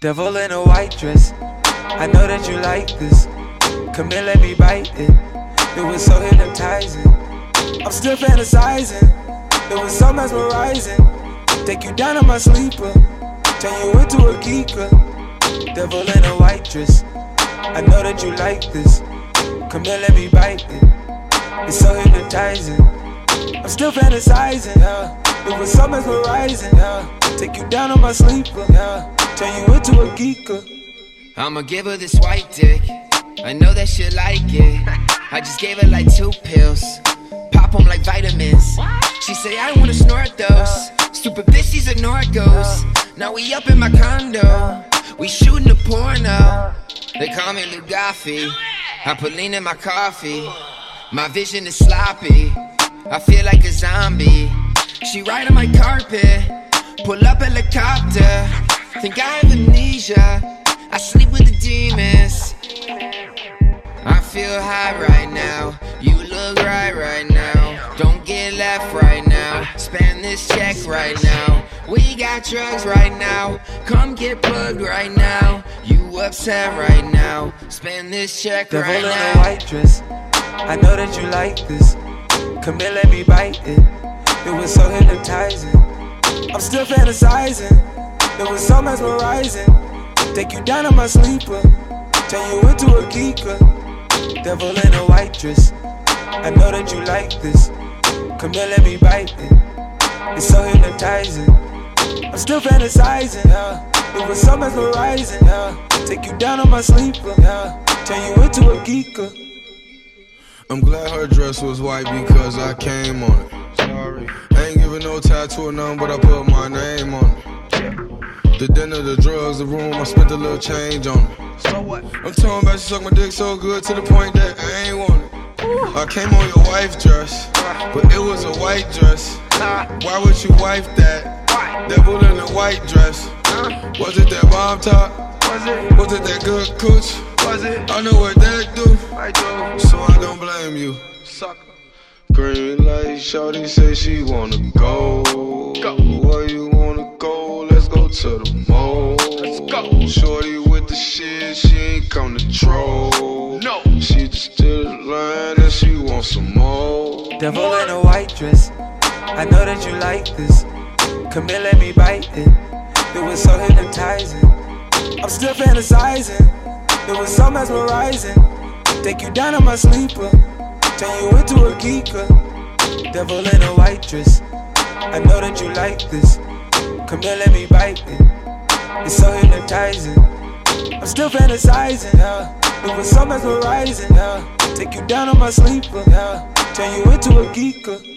Devil in a white dress. I know that you like this. Come here, let me bite it. It was so hypnotizing. I'm still fantasizing. It was so mesmerizing. Take you down in my sleeper. Turn you into a geeker. Devil in a white dress. I know that you like this. Come here, let me bite it. It's so hypnotizing. I'm still fantasizing. Yeah. It was so mesmerizing. Yeah. Take you down on my sleeper. Yeah. Turn you into a geeker. I'ma give her this white dick. I know that she like it. I just gave her like two pills. Pop them like vitamins. She say I wanna snort those. Stupid bitch, she's a Norcos. Now we up in my condo. We shooting a porno. They call me Lugafi. I put lean in my coffee. My vision is sloppy. I feel like a zombie. She ride on my carpet. Pull up helicopter. Think I have amnesia. I sleep with the demons. I feel high right now. You look right this check right now. We got drugs right now. Come get plugged right now. You upset right now. Spend this check Devil right in a white dress. I know that you like this. Come here, let me bite it. It was so hypnotizing. I'm still fantasizing. It was so mesmerizing. Take you down in my sleeper. Turn you into a geeker. Devil in a white dress. I know that you like this. Come here, let me bite it. It's so hypnotizing. I'm still fantasizing. Yeah. It was so mesmerizing. Yeah. Take you down on my sleeper. Yeah. Turn you into a geeker. I'm glad her dress was white because I came on it. Sorry. I ain't giving no tattoo or nothing, but I put my name on it. The dinner, the drugs, the room, I spent a little change on it. So what? I'm talking about she sucked my dick so good to the point that I ain't want it. I came on your wife dress, but it was a white dress. Why would you wife that? Devil in a white dress. Was it that bomb top? Was it? Was it that good cooch? Was it? I know what that do, I do. so I don't blame you. Sucker. Green light, shorty say she wanna go. Go. Where you wanna go? Let's go to the mall. Let's go. Shorty with the shit, she ain't come to troll. No. She just did a line and she wants some more. Devil in a white dress. I know that you like this. Come here, let me bite it. It was so hypnotizing. I'm still fantasizing. It was so mesmerizing. Take you down on my sleeper. Turn you into a geeker. Devil in a white dress. I know that you like this. Come here, let me bite it. It's so hypnotizing. I'm still fantasizing. Yeah. It was so mesmerizing. Yeah. Take you down on my sleeper. Yeah. Turn you into a geeker.